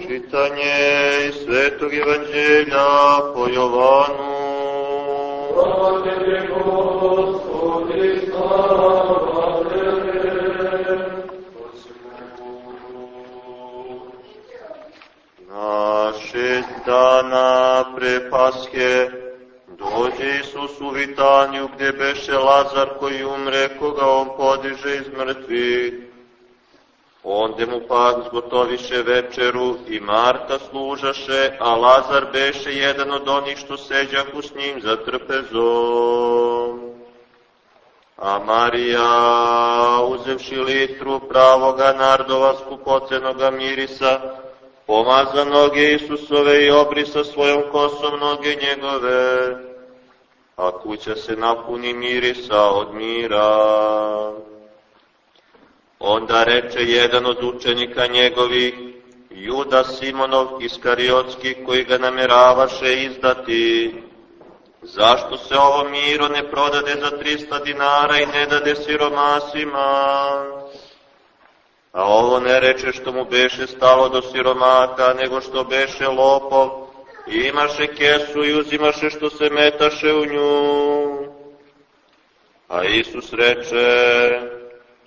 Čitanje iz Svetog Evanđelja po Jovanu. Slava Tebi, Gospodi, slava Tebe. Na šest dana pre Paske dođe Isus u Vitaniju gdje beše Lazar koji umre, koga on podiže iz mrtvih. Onde mu pak zgotoviše večeru i Marta služaše, a Lazar beše jedan od onih što seđahu s njim za trpezom. A Marija, uzevši litru pravoga nardova skupocenoga mirisa, pomaza noge Isusove i obrisa svojom kosom noge njegove, a kuća se napuni mirisa od mira. Onda reče jedan od učenika njegovih, Juda Simonov Iskariotski, koji ga nameravaše izdati, zašto se ovo miro ne prodade za 300 dinara i ne dade siromasima? A ovo ne reče što mu beše stalo do siromaka, nego što beše lopov, i imaše kesu i uzimaše što se metaše u nju. A Isus reče,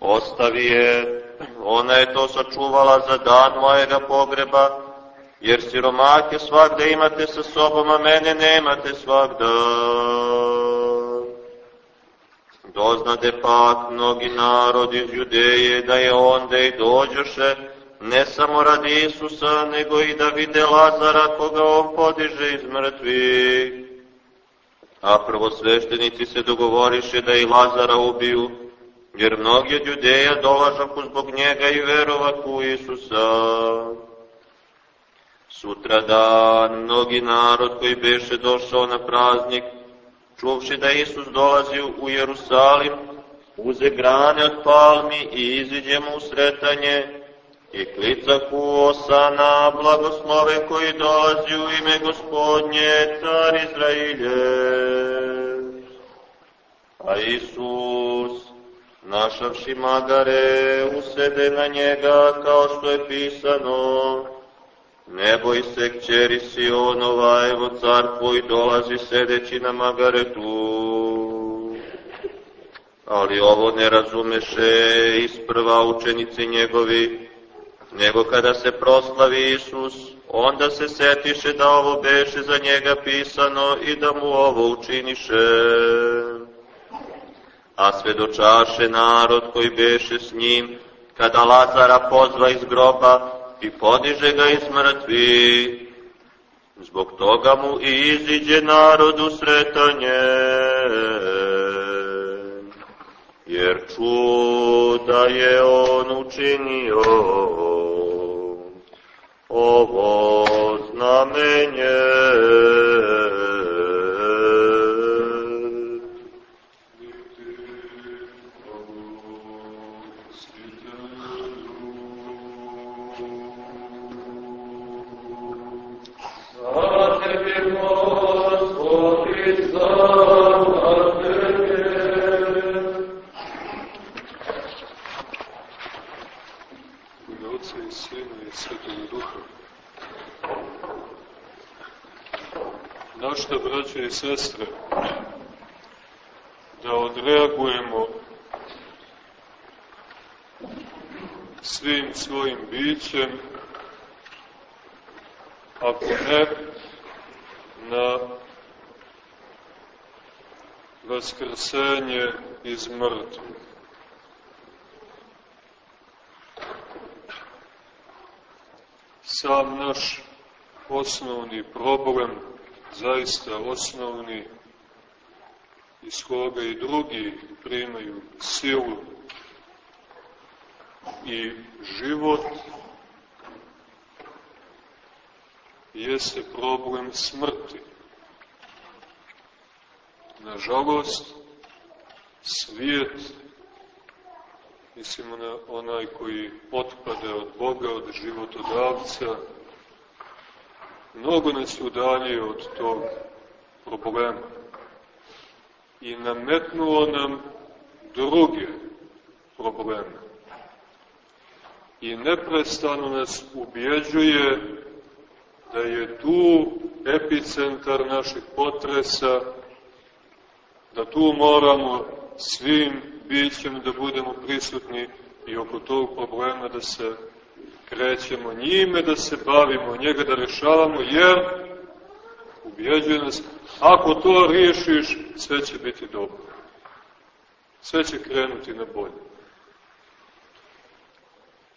ostavi je, ona je to sačuvala za dan mojega pogreba, jer siromake svakda imate sa sobom, a mene nemate svakda. Doznade pak mnogi narod iz Judeje da je onda i dođoše, ne samo radi Isusa, nego i da vide Lazara koga on podiže iz mrtvih. A prvosveštenici se dogovoriše da i Lazara ubiju, jer mnogi od Judeja dolažaku zbog njega i verovaku u Isusa. Sutra dan mnogi narod koji beše došao na praznik, čuvši da Isus dolazi u Jerusalim, uze grane od palmi i iziđe mu u sretanje, i klicaku osana blagoslove koji dolazi u ime gospodnje, car Izrailje. A Isus, našavši magare, usede na njega kao što je pisano, Ne boj se, kćeri Sionova, evo car tvoj dolazi sedeći na magaretu. Ali ovo ne razumeše isprva učenici njegovi, nego kada se proslavi Isus, onda se setiše da ovo beše za njega pisano i da mu ovo učiniše. A svedočaše narod koji beše s njim, kada Lazara pozva iz groba i podiže ga iz mrtvi. Zbog toga mu i iziđe narod u sretanje, jer čuda je on učinio ovo znamenje. Sestre, da odreagujemo svim svojim bićem, ako ne na vaskrsenje iz mrtvih. sam naš osnovni problem, zaista osnovni, iz koga i drugi primaju silu i život, jeste problem smrti. Nažalost, svijet mislimo na onaj koji otpade od Boga, od životodavca, mnogo nas udaljio od tog problema i nametnuo nam druge probleme. i neprestano nas ubjeđuje da je tu epicentar naših potresa, da tu moramo svim bićem da budemo prisutni i oko tog problema da se krećemo njime, da se bavimo, njega da rešavamo, jer ubjeđuje nas, ako to riješiš, sve će biti dobro. Sve će krenuti na bolje.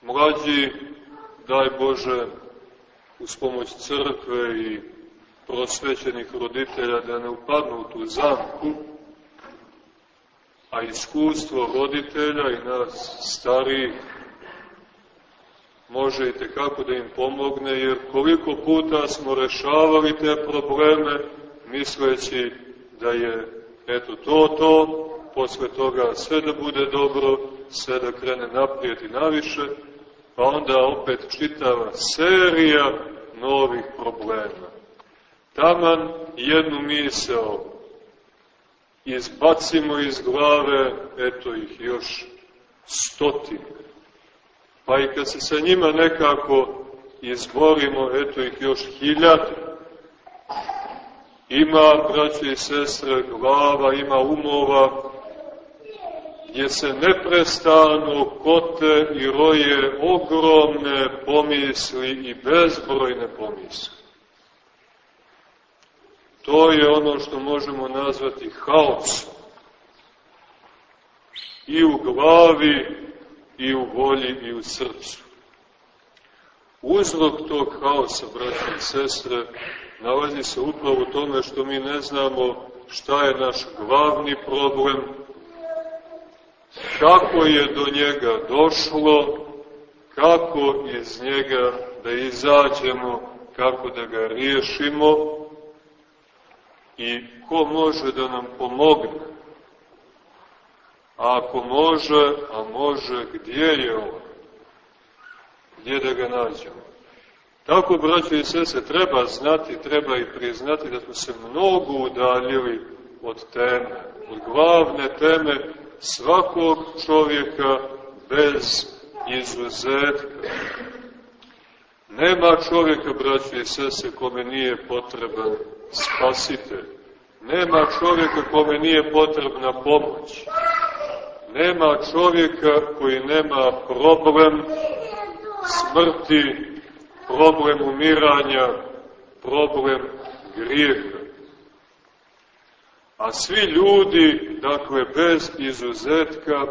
Mlađi, daj Bože, uz pomoć crkve i prosvećenih roditelja da ne upadnu u tu zamku, a iskustvo roditelja i nas starih može i tekako da im pomogne, jer koliko puta smo rešavali te probleme, misleći da je eto to to, posle toga sve da bude dobro, sve da krene naprijed i naviše, pa onda opet čitava serija novih problema. Taman jednu misao izbacimo iz glave, eto ih još stotine. Pa i kad se sa njima nekako izborimo, eto ih još hiljade. Ima, braće i sestre, glava, ima umova, gdje se neprestano kote i roje ogromne pomisli i bezbrojne pomisli. To je ono što možemo nazvati haosom. I u glavi, i u volji, i u srcu. Uzrok tog haosa, braći i sestre, nalazi se upravo u tome što mi ne znamo šta je naš glavni problem, kako je do njega došlo, kako iz njega da izađemo, kako da ga riješimo i ko može da nam pomogne. A ako može, a može, gdje je on? Gdje da ga nađemo? Tako, braćo i sese, treba znati, treba i priznati da smo se mnogo udaljili od teme, od glavne teme svakog čovjeka bez izuzetka. Nema čovjeka, braći i sese, kome nije potreban spasitelj. Nema čovjeka kome nije potrebna pomoć. Nema čovjeka koji nema problem smrti, problem umiranja, problem grijeha. A svi ljudi, dakle, bez izuzetka,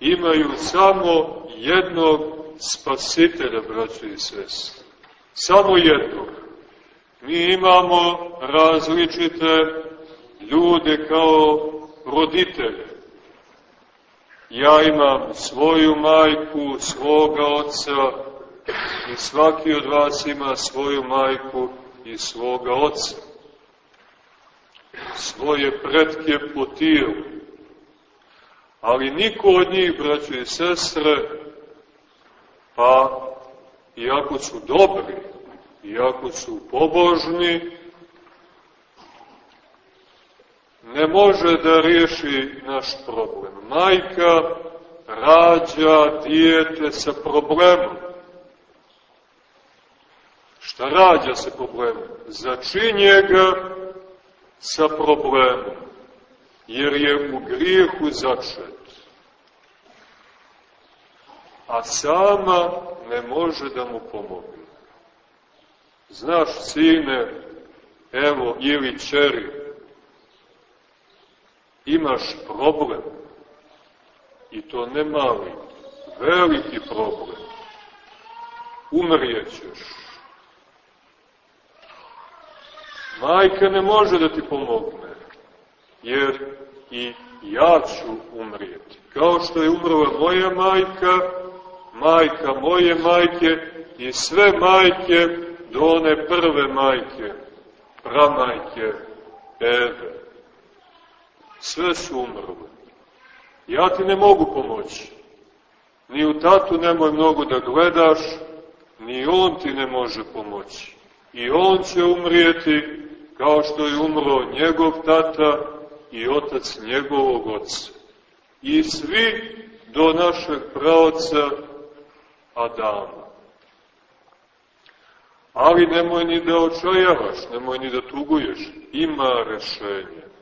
imaju samo jednog spasitelja, braći i sest. Samo jednog. Mi imamo različite ljude kao roditelje. Ja imam svoju majku, svoga oca i svaki od vas ima svoju majku i svoga oca svoje pretke po tijelu. Ali niko od njih, braćo i sestre, pa iako su dobri, iako su pobožni, ne može da riješi naš problem. Majka rađa dijete sa problemom. Šta rađa sa problemom? Začinje ga sa problemom, jer je u grijehu začet. A sama ne može da mu pomogne. Znaš, sine, evo, ili čeri, imaš problem. I to ne mali, veliki problem. Umrijećeš Majka ne može da ti pomogne, jer i ja ću umrijeti. Kao što je umrla moja majka, majka moje majke i sve majke do one prve majke, pramajke Eve. Sve su umrle. Ja ti ne mogu pomoći. Ni u tatu nemoj mnogo da gledaš, ni on ti ne može pomoći. I on će umrijeti kao što je umro njegov tata i otac njegovog oca. I svi do našeg pravca Adama. Ali nemoj ni da očajavaš, nemoj ni da tuguješ. Ima rešenje.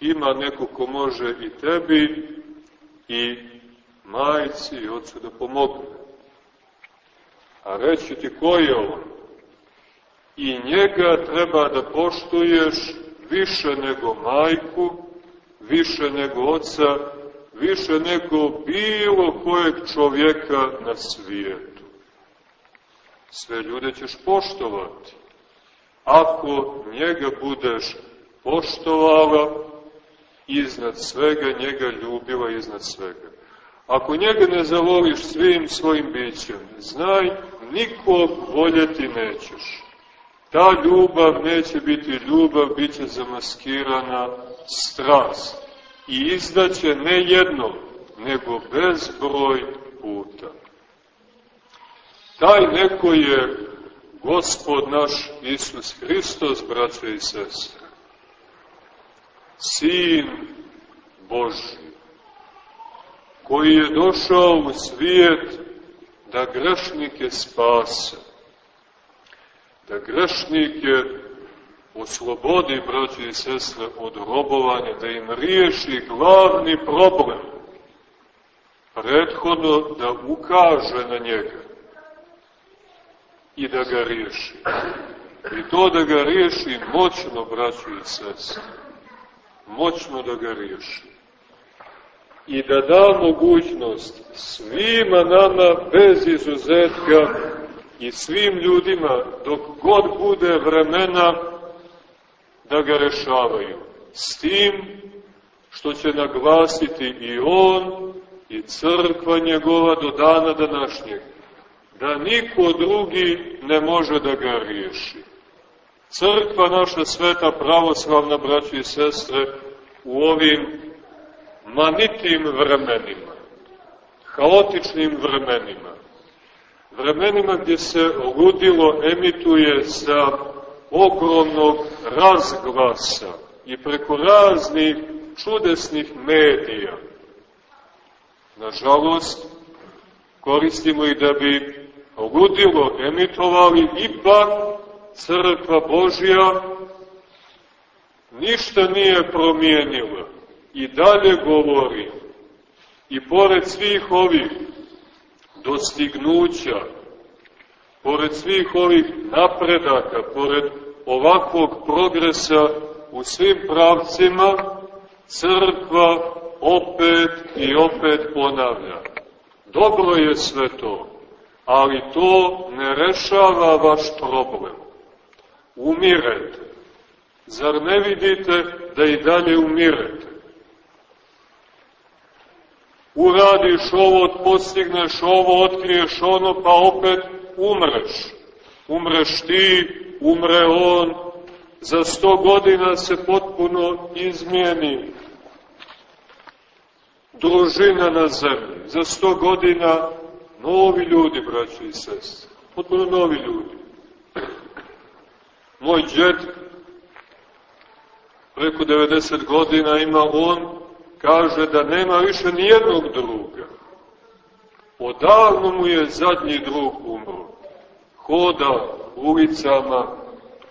Ima neko ko može i tebi i majci i ocu da pomogne. A reći ti ko je on? I njega treba da poštuješ više nego majku, više nego oca, više nego bilo kojeg čovjeka na svijetu. Sve ljude ćeš poštovati. Ako njega budeš poštovala, iznad svega, njega ljubila iznad svega. Ako njega ne zavoliš svim svojim bićem, znaj, nikog voljeti nećeš. Ta ljubav neće biti ljubav, bit će zamaskirana strast. I izdaće ne jedno, nego bezbroj puta. Taj neko je Gospod naš Isus Hristos, braće i sestre. Sin Boži, koji je došao u svijet da grešnike spase, da grešnike oslobodi, braći i sestre, od robovanja, da im riješi glavni problem, prethodno da ukaže na njega i da ga riješi. I to da ga riješi moćno, braći i sestre, moćno da ga riješi. I da da mogućnost svima nama bez izuzetka i svim ljudima dok god bude vremena da ga rešavaju. S tim što će naglasiti i on i crkva njegova do dana današnjeg, da niko drugi ne može da ga riješi. Crkva naša sveta pravoslavna, braći i sestre, u ovim manitim vremenima, haotičnim vremenima, vremenima gdje se ludilo emituje sa ogromnog razglasa i preko raznih čudesnih medija. Nažalost, koristimo i da bi ludilo emitovali, ipak crkva Božja ništa nije promijenila i dalje govori i pored svih ovih dostignuća, pored svih ovih napredaka, pored ovakvog progresa u svim pravcima, crkva opet i opet ponavlja. Dobro je sve to, ali to ne rešava vaš problem. Umirete. Zar ne vidite da i dalje umirete? uradiš ovo, postigneš ovo, otkriješ ono, pa opet umreš. Umreš ti, umre on, za sto godina se potpuno izmijeni družina na zemlji. Za sto godina novi ljudi, braći i sestri. Potpuno novi ljudi. Moj džet preko 90 godina ima on kaže da nema više nijednog druga. Odavno mu je zadnji drug umro. Hoda ulicama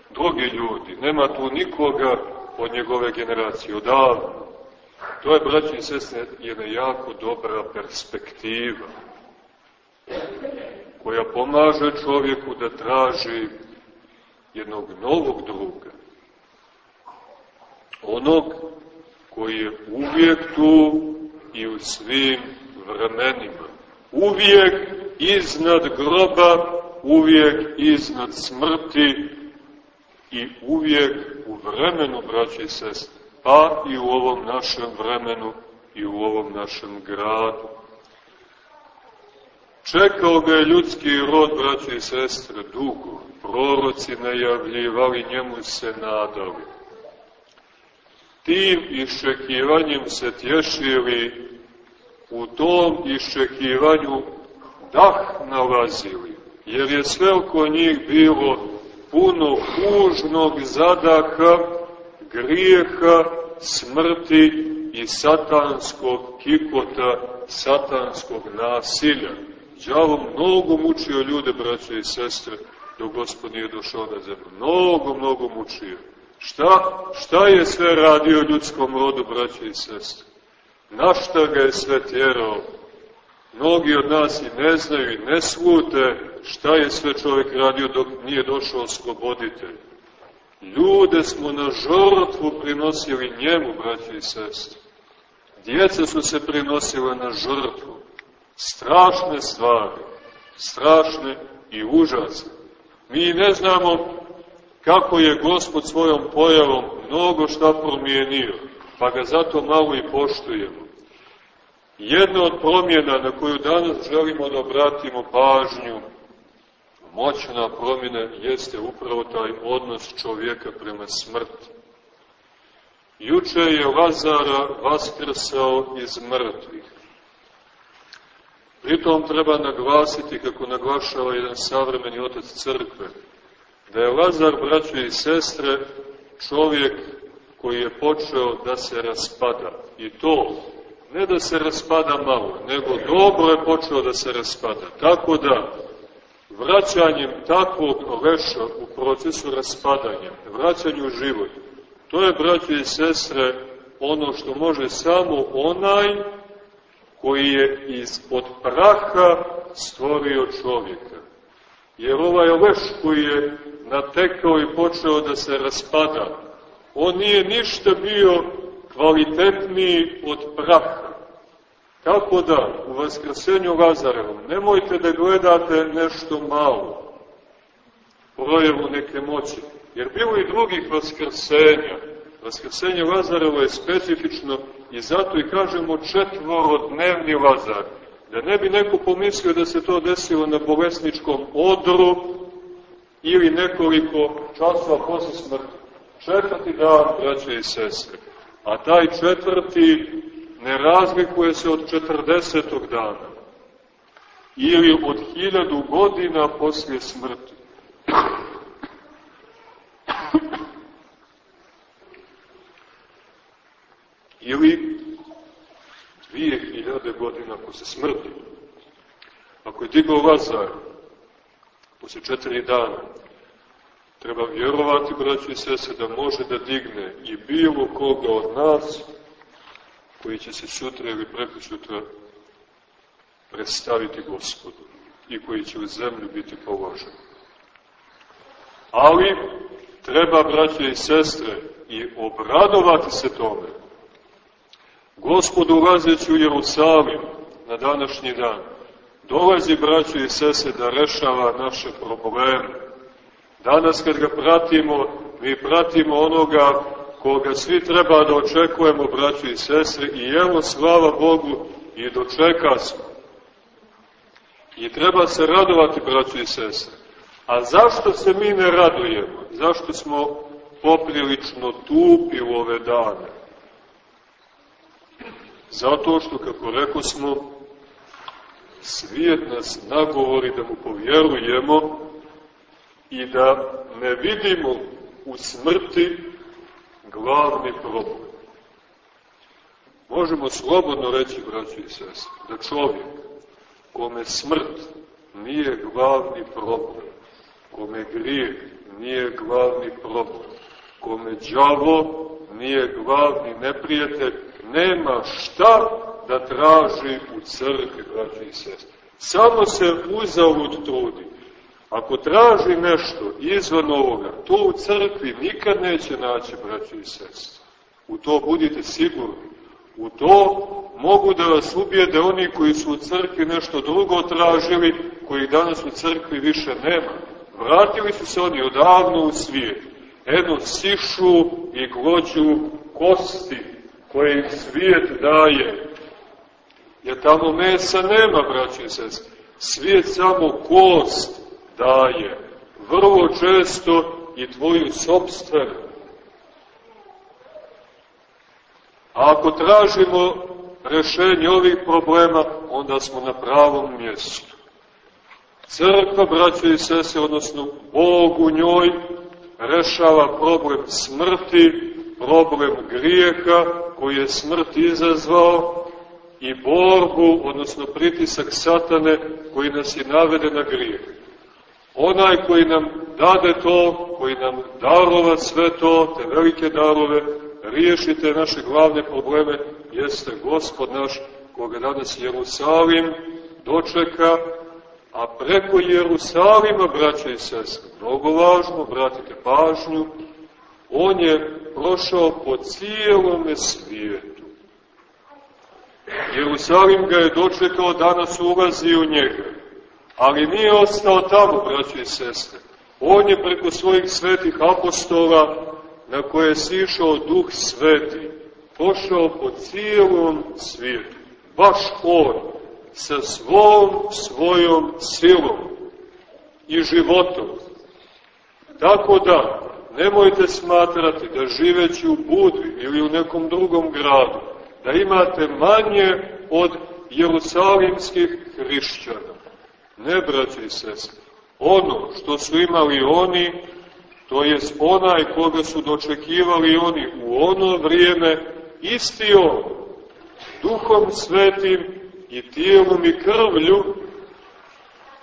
drugi ljudi. Nema tu nikoga od njegove generacije. Odavno. To je, braći i sestre, jedna jako dobra perspektiva koja pomaže čovjeku da traži jednog novog druga. Onog koji je uvijek tu i u svim vremenima. Uvijek iznad groba, uvijek iznad smrti i uvijek u vremenu, braći i sestre, pa i u ovom našem vremenu i u ovom našem gradu. Čekao ga je ljudski rod, braći i sestre, dugo. Proroci najavljivali, njemu se nadali tim iščekivanjem se tješili, u tom iščekivanju dah nalazili, jer je sve oko njih bilo puno kužnog zadaha, grijeha, smrti i satanskog kikota, satanskog nasilja. Đavo mnogo mučio ljude, braće i sestre, dok gospod nije došao na zemlju. Mnogo, mnogo mučio. Šta, šta je sve radio ljudskom rodu, braće i sestre? Na šta ga je sve tjerao? Mnogi od nas i ne znaju i ne slute šta je sve čovjek radio dok nije došao osloboditelj. Ljude smo na žrtvu prinosili njemu, braće i sestre. Djeca su se prinosile na žrtvu. Strašne stvari, strašne i užasne. Mi ne znamo kako je Gospod svojom pojavom mnogo šta promijenio, pa ga zato malo i poštujemo. Jedna od promjena na koju danas želimo da obratimo pažnju, moćna promjena jeste upravo taj odnos čovjeka prema smrti. Juče je Lazara vaskrsao iz mrtvih. Pritom treba naglasiti, kako naglašava jedan savremeni otac crkve, da je Lazar, braćo i sestre, čovjek koji je počeo da se raspada. I to, ne da se raspada malo, nego dobro je počeo da se raspada. Tako da, vraćanjem takvog leša u procesu raspadanja, vraćanju život, to je, braćo i sestre, ono što može samo onaj koji je iz od praha stvorio čovjeka. Jer ovaj leš koji je natekao i počeo da se raspada, on nije ništa bio kvalitetniji od praha. Tako da, u Vaskrsenju Lazarevom, nemojte da gledate nešto malo, projevu neke moći, jer bilo i drugih Vaskrsenja. Vaskrsenje Lazarevo je specifično i zato i kažemo četvorodnevni Lazar. Da ne bi neko pomislio da se to desilo na bolesničkom odru ili nekoliko časova posle smrti. Četvrti dan, braće i sestre. A taj četvrti ne razlikuje se od 40. dana ili od hiljadu godina poslije smrti. Ili dvije hiljade godina posle smrti. Ako je digao Lazar posle četiri dana, treba vjerovati, braći i sese, da može da digne i bilo koga od nas, koji će se sutra ili preko sutra predstaviti gospodu i koji će u zemlju biti položen. Ali treba, braće i sestre, i obradovati se tome, Gospod ulazeći u Jerusalim na današnji dan, dolazi, braćo i sese, da rešava naše probleme. Danas kad ga pratimo, mi pratimo onoga koga svi treba da očekujemo, braćo i sestre, i evo, slava Bogu, i dočeka smo. I treba se radovati, braćo i sestre. A zašto se mi ne radujemo? Zašto smo poprilično tupi u ove dane? Zato što, kako rekao smo, svijet nas nagovori da mu povjerujemo i da ne vidimo u smrti glavni problem. Možemo slobodno reći, braći i sest, da čovjek kome smrt nije glavni problem, kome grijeh nije glavni problem, kome đavo nije glavni neprijatelj, nema šta da traži u crkvi, braći i sestri. Samo se uzavud trudi. Ako traži nešto izvan ovoga, to u crkvi nikad neće naći, braći i sestri. U to budite sigurni. U to mogu da vas ubijede oni koji su u crkvi nešto drugo tražili, koji danas u crkvi više nema. Vratili su se oni odavno u svijet. Eno sišu i glođu kosti koje im svijet daje. Jer tamo mesa nema, braći i sest. Svijet samo kost daje. Vrlo često i tvoju sobstvenu. A ako tražimo rešenje ovih problema, onda smo na pravom mjestu. Crkva, braće i sese, odnosno Bog u njoj, rešava problem smrti, problem grijeha koji je smrt izazvao i borbu, odnosno pritisak satane koji nas je navede na grijeh. Onaj koji nam dade to, koji nam darova sve to, te velike darove, riješite naše glavne probleme, jeste Gospod naš, koga danas Jerusalim dočeka, a preko Jerusalima, braće i sestre, mnogo važno, bratite pažnju, on je prošao po cijelome svijetu. Jerusalim ga je dočekao, danas ulazi u njega. Ali nije ostao tamo, braće i sestre. On je preko svojih svetih apostola, na koje je sišao duh sveti, pošao po cijelom svijetu. Baš on, sa svom svojom silom i životom. Tako da, nemojte smatrati da živeći u Budvi ili u nekom drugom gradu, da imate manje od jerusalimskih hrišćana. Ne, braći i sestri, ono što su imali oni, to je onaj koga su dočekivali oni u ono vrijeme, isti on, duhom svetim i tijelom i krvlju,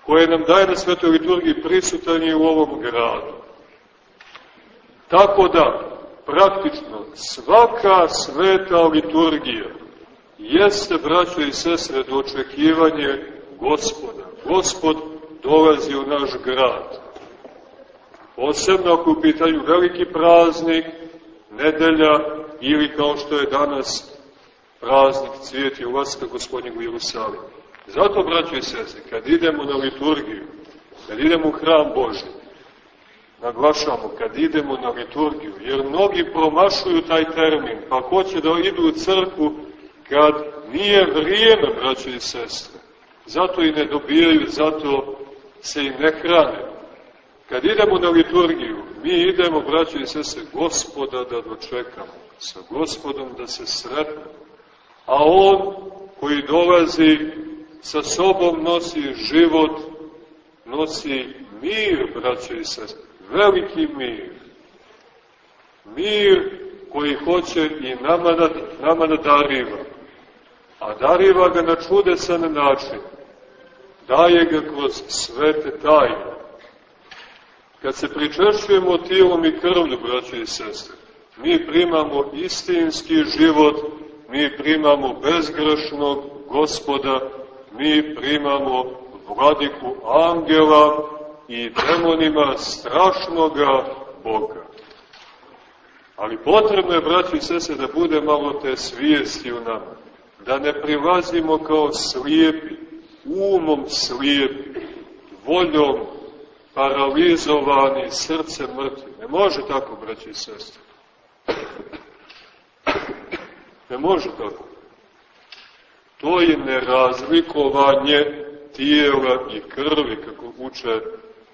koje nam daje na svetoj liturgiji prisutan je u ovom gradu. Tako da, praktično, svaka sveta liturgija jeste, braćo i sestre, dočekivanje gospoda. Gospod dolazi u naš grad. Posebno ako u pitanju veliki praznik, nedelja ili kao što je danas praznik cvijeti ulaska gospodnjeg u Jerusalim. Zato, braćo i sestre, kad idemo na liturgiju, kad idemo u hram Boži, naglašamo kad idemo na liturgiju, jer mnogi promašuju taj termin, pa hoće da idu u crkvu kad nije vrijeme, braćo i sestre. Zato i ne dobijaju, zato se i ne hrane. Kad idemo na liturgiju, mi idemo, braćo i sestre, gospoda da dočekamo, sa gospodom da se sretnemo. A on koji dolazi sa sobom nosi život, nosi mir, braćo i sestre veliki mir. Mir koji hoće i nama da, nama da dariva. A dariva ga na čudesan način. Daje ga kroz svete tajne. Kad se pričešćujemo tijelom i krvlju, braće i sestre, mi primamo istinski život, mi primamo bezgrešnog gospoda, mi primamo vladiku angela, i demonima strašnoga Boga. Ali potrebno je, braći i sese, da bude malo te svijesti u nama. Da ne prilazimo kao slijepi, umom slijepi, voljom paralizovani, srce mrtvi. Ne može tako, braći i sestre. Ne može tako. To je nerazlikovanje tijela i krvi, kako uče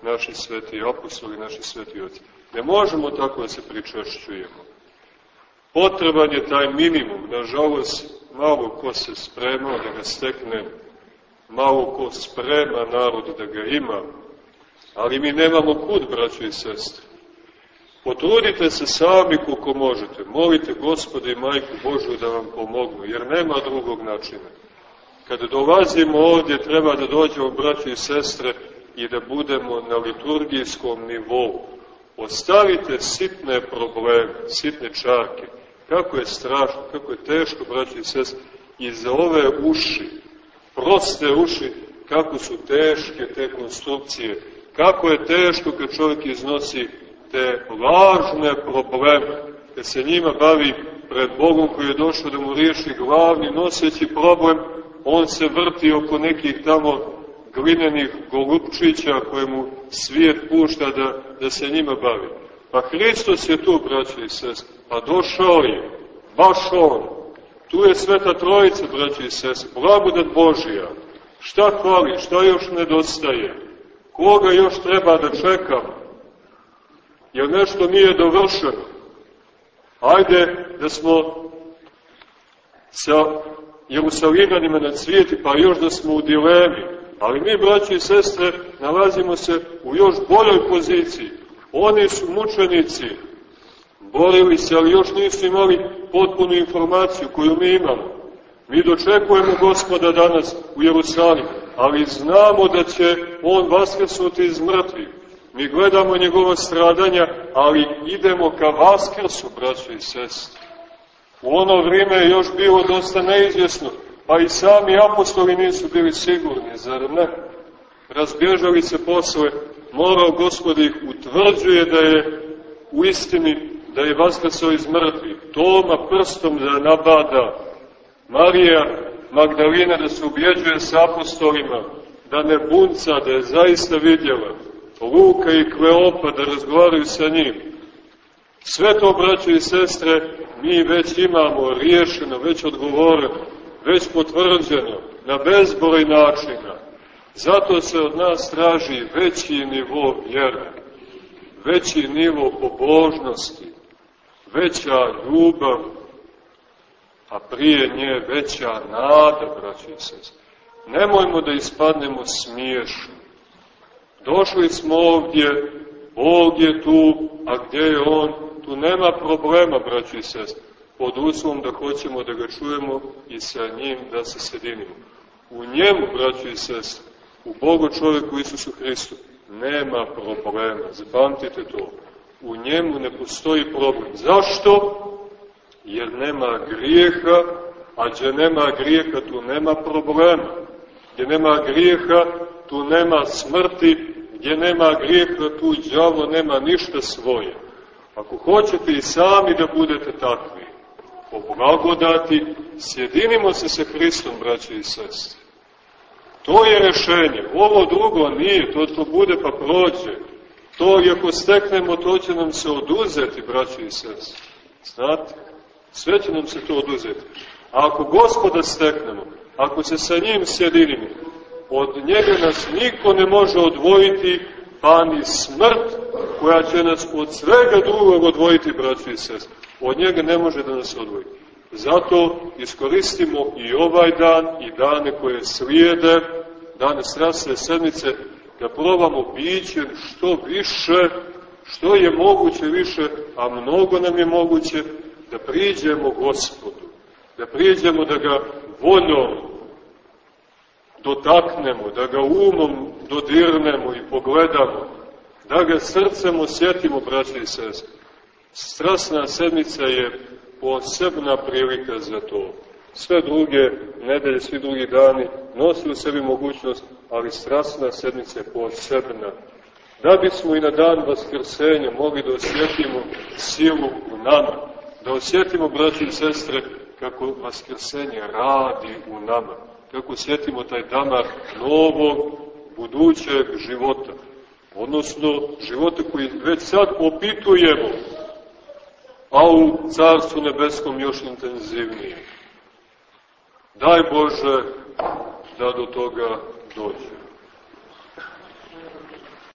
naši sveti apostoli, naši sveti oci. Ne možemo tako da se pričešćujemo. Potreban je taj minimum, nažalost, malo ko se spremao da ga stekne, malo ko sprema narod da ga ima, ali mi nemamo kud, braćo i sestre. Potrudite se sami koliko možete, molite Gospoda i Majku Božu da vam pomognu, jer nema drugog načina. Kada dolazimo ovdje, treba da dođemo, braćo i sestre, i da budemo na liturgijskom nivou. Ostavite sitne probleme, sitne čarke. Kako je strašno, kako je teško, braći i sest, i za ove uši, proste uši, kako su teške te konstrukcije, kako je teško kad čovjek iznosi te lažne probleme, kad se njima bavi pred Bogom koji je došao da mu riješi glavni noseći problem, on se vrti oko nekih tamo glinenih golupčića koje mu svijet pušta da, da se njima bavi. Pa Hristos je tu, braće i sest, pa došao je, baš on. Tu je Sveta Trojica, braće i sest, blagodat Božija. Šta hvali, šta još nedostaje? Koga još treba da čekamo? Jer nešto nije dovršeno. Ajde da smo sa Jerusalimanima na cvijeti, pa još da smo u dilemi, Ali mi, braći i sestre, nalazimo se u još boljoj poziciji. Oni su mučenici, borili se, ali još nisu imali potpunu informaciju koju mi imamo. Mi dočekujemo gospoda danas u Jerusalimu, ali znamo da će on vaskrsnuti iz mrtvih. Mi gledamo njegova stradanja, ali idemo ka vaskrsu, braćo i sestri. U ono vrijeme je još bilo dosta neizvjesno, pa i sami apostoli nisu bili sigurni, zar ne? Razbježali se posle, morao gospod ih utvrđuje da je u istini, da je vaskrsao iz mrtvih. Toma prstom da nabada, Marija Magdalina da se ubjeđuje s apostolima, da ne bunca, da je zaista vidjela, Luka i Kleopa da razgovaraju sa njim. Sve to, braće i sestre, mi već imamo riješeno, već odgovoreno, već potvrđeno, na bezbroj načina. Zato se od nas traži veći nivo vjere, veći nivo pobožnosti, veća ljubav, a prije nje veća nada, braći sestre. Nemojmo da ispadnemo smiješni. Došli smo ovdje, Bog je tu, a gdje je On? Tu nema problema, braći i sestre, pod uslovom da hoćemo da ga čujemo i sa njim da se sjedinimo. U njemu, braći i sestre, u Bogu čovjeku Isusu Hristu, nema problema. Zapamtite to. U njemu ne postoji problem. Zašto? Jer nema grijeha, a gdje nema grijeha, tu nema problema. Gdje nema grijeha, tu nema smrti, gdje nema grijeha, tu džavo nema ništa svoje. Ako hoćete i sami da budete takvi, po blagodati, sjedinimo se sa Hristom, braće i sestre. To je rešenje. Ovo drugo nije, to to bude pa prođe. To i ako steknemo, to će nam se oduzeti, braće i sestre. Znate? Sve će nam se to oduzeti. A ako gospoda steknemo, ako se sa njim sjedinimo, od njega nas niko ne može odvojiti, pa ni smrt koja će nas od svega drugog odvojiti, braći i sest. Od njega ne može da nas odvoji. Zato iskoristimo i ovaj dan i dane koje slijede, dane strasne sedmice, da probamo biće što više, što je moguće više, a mnogo nam je moguće, da priđemo gospodu, da priđemo da ga voljom dotaknemo, da ga umom dodirnemo i pogledamo, da ga srcem osjetimo, braći i sestri. Strasna sedmica je posebna prilika za to. Sve druge nedelje, svi drugi dani nosi u sebi mogućnost, ali strasna sedmica je posebna. Da bismo i na dan Vaskrsenja mogli da osjetimo silu u nama, da osjetimo, braći i sestre, kako Vaskrsenje radi u nama kako sjetimo taj damar novog, budućeg života. Odnosno, života koji već sad opitujemo, a u Carstvu Nebeskom još intenzivnije. Daj Bože da do toga dođe.